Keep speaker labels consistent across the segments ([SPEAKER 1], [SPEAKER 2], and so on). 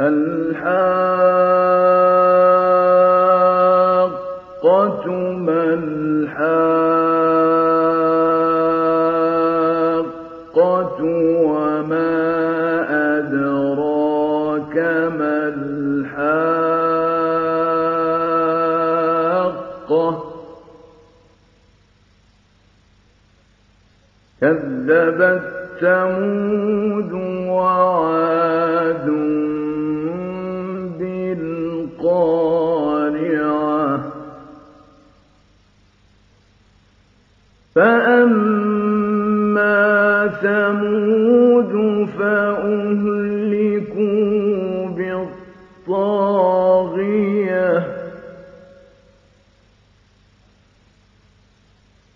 [SPEAKER 1] الْحَاقَّةُ مَا الْحَاقَّةُ وَمَا أَدْرَاكَ مَا الْحَاقَّةُ كَذَّبَتْ ثَمُودُ وَعَادٌ فَأَمَّا ثَمُودُ فَأُهْلِكُوا بِالطَّاغِيَةِ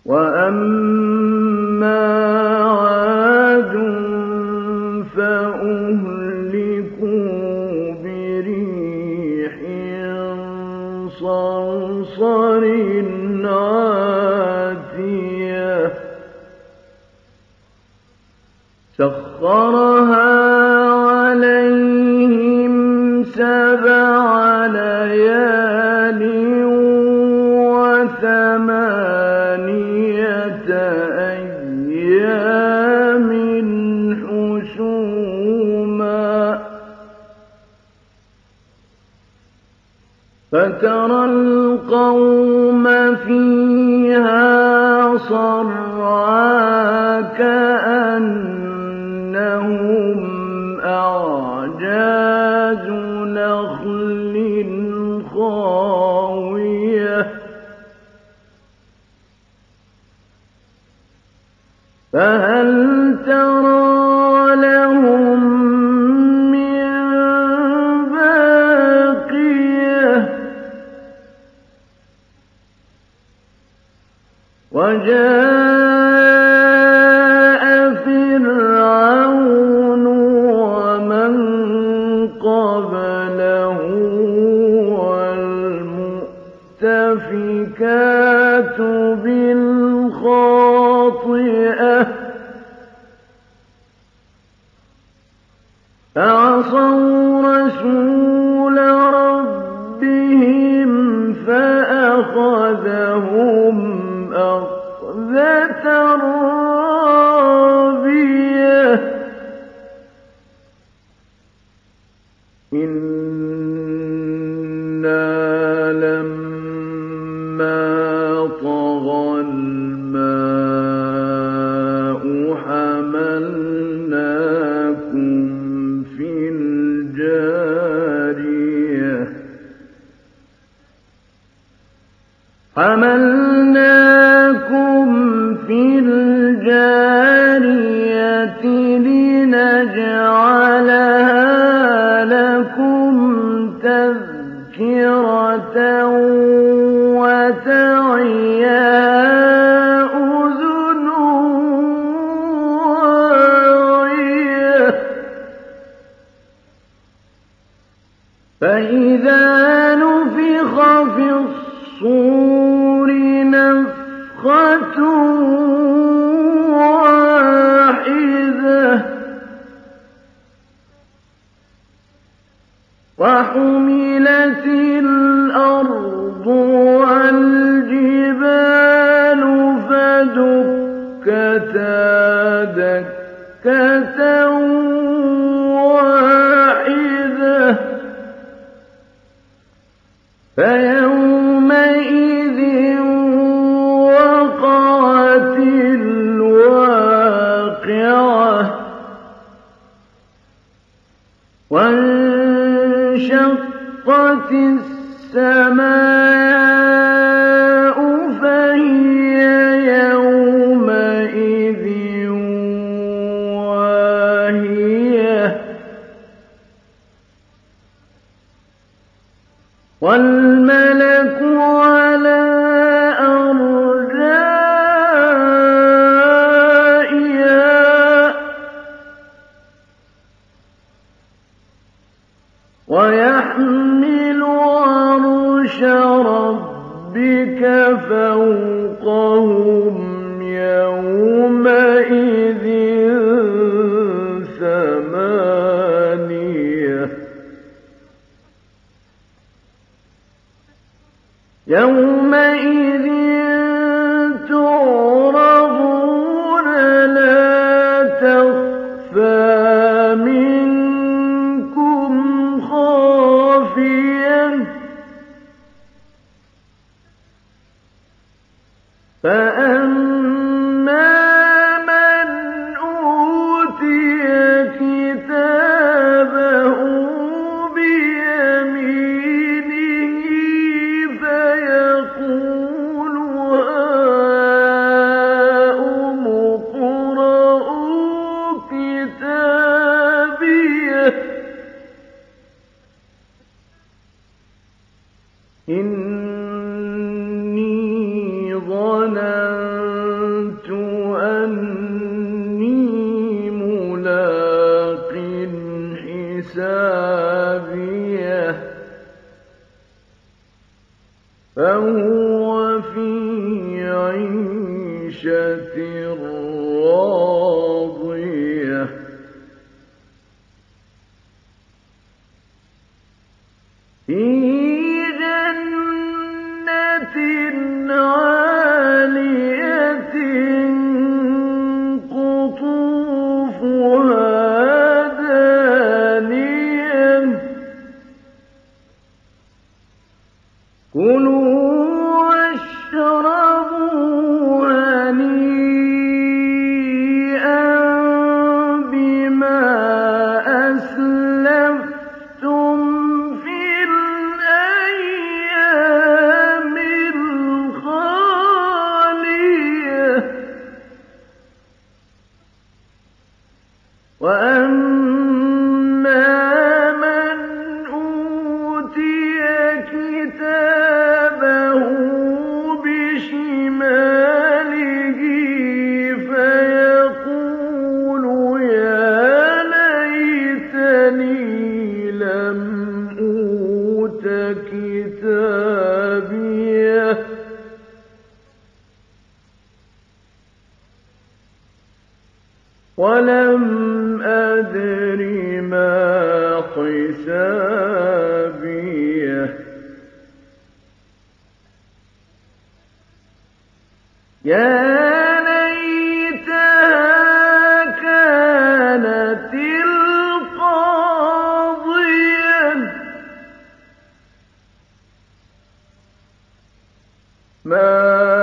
[SPEAKER 1] وَأَمَّا فَتَرَى فَأَخَذَهُمْ أَخْذَةً فَإِذَا نُفِخَ فِي الصُّورِ نَفْخَةٌ وَاحِدَةٌ ۖ وَحُمِلَتِ الْأَرْضُ وَالْجِبَالُ فَدُكَّتَا دَكَّةً السَّمَاءُ ويحمل عرش ربك فوقهم يومئذ ثمانية. يوم فهو في عيشة راضية وأما ولم أدر ما حسابيه. يا ليتها كانت ما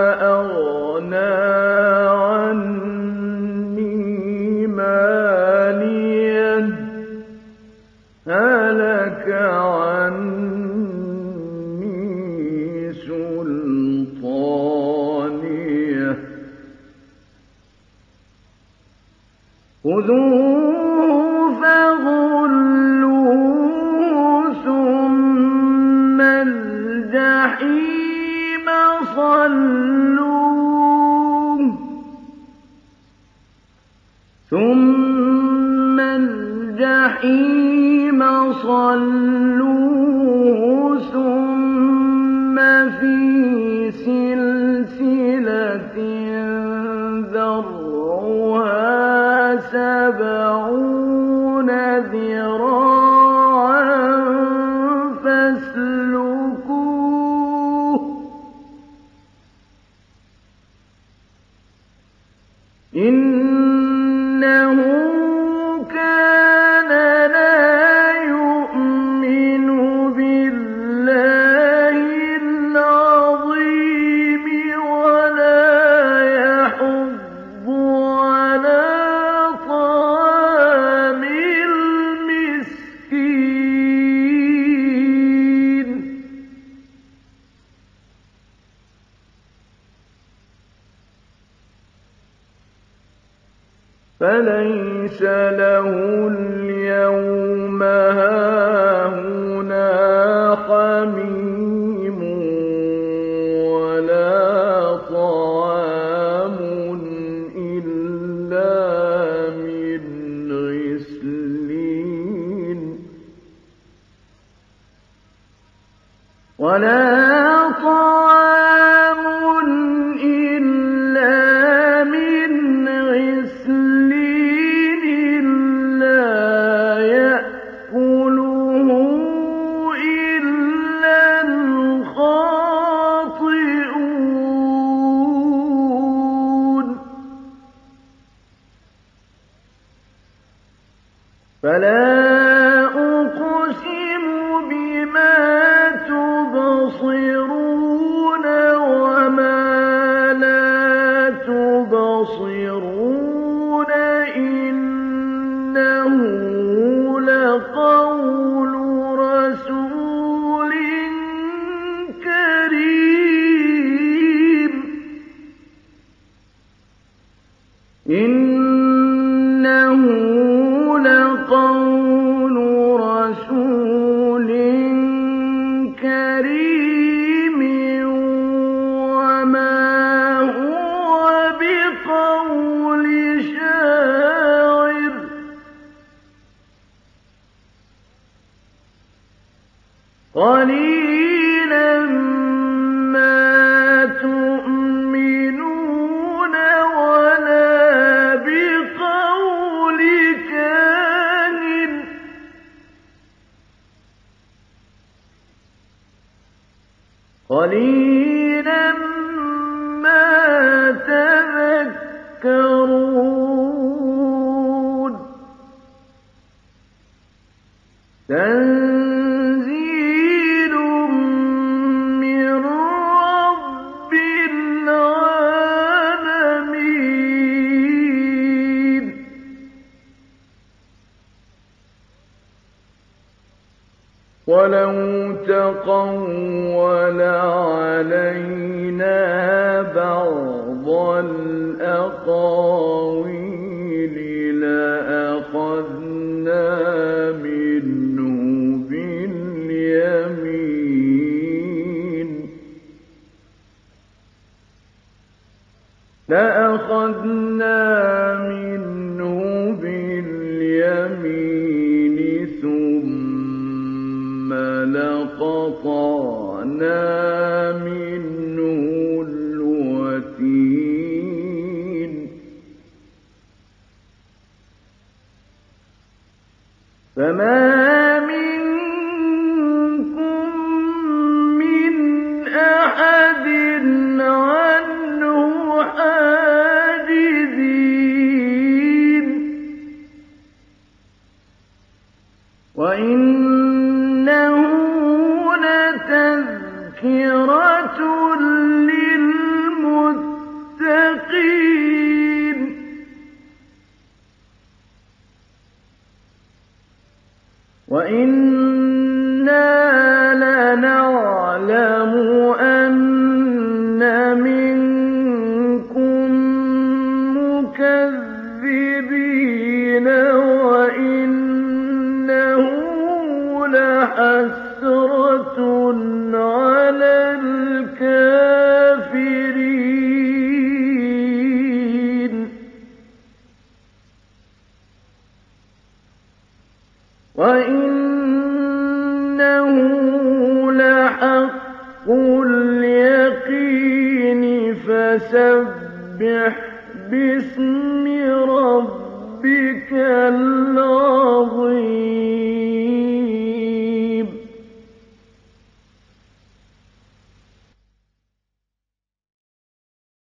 [SPEAKER 1] اتَّبَعُوا له اليوم هاهنا حميم. يستكبرون إنه لقول قَلِيلًا مَّا تَذَكَّرُونَ وَلَوْ تَقَوَّلَ عَلَيْنَا بَعْضَ الْأَقَاوِيلِ لَأَخَذْنَا مِنْهُ بِالْيَمِينِ فَمَا وَإِنَّهُ لَحَقُّ الْيَقِينِ فَسَبِّحْ بِاسْمِ رَبِّكَ الْعَظِيمِ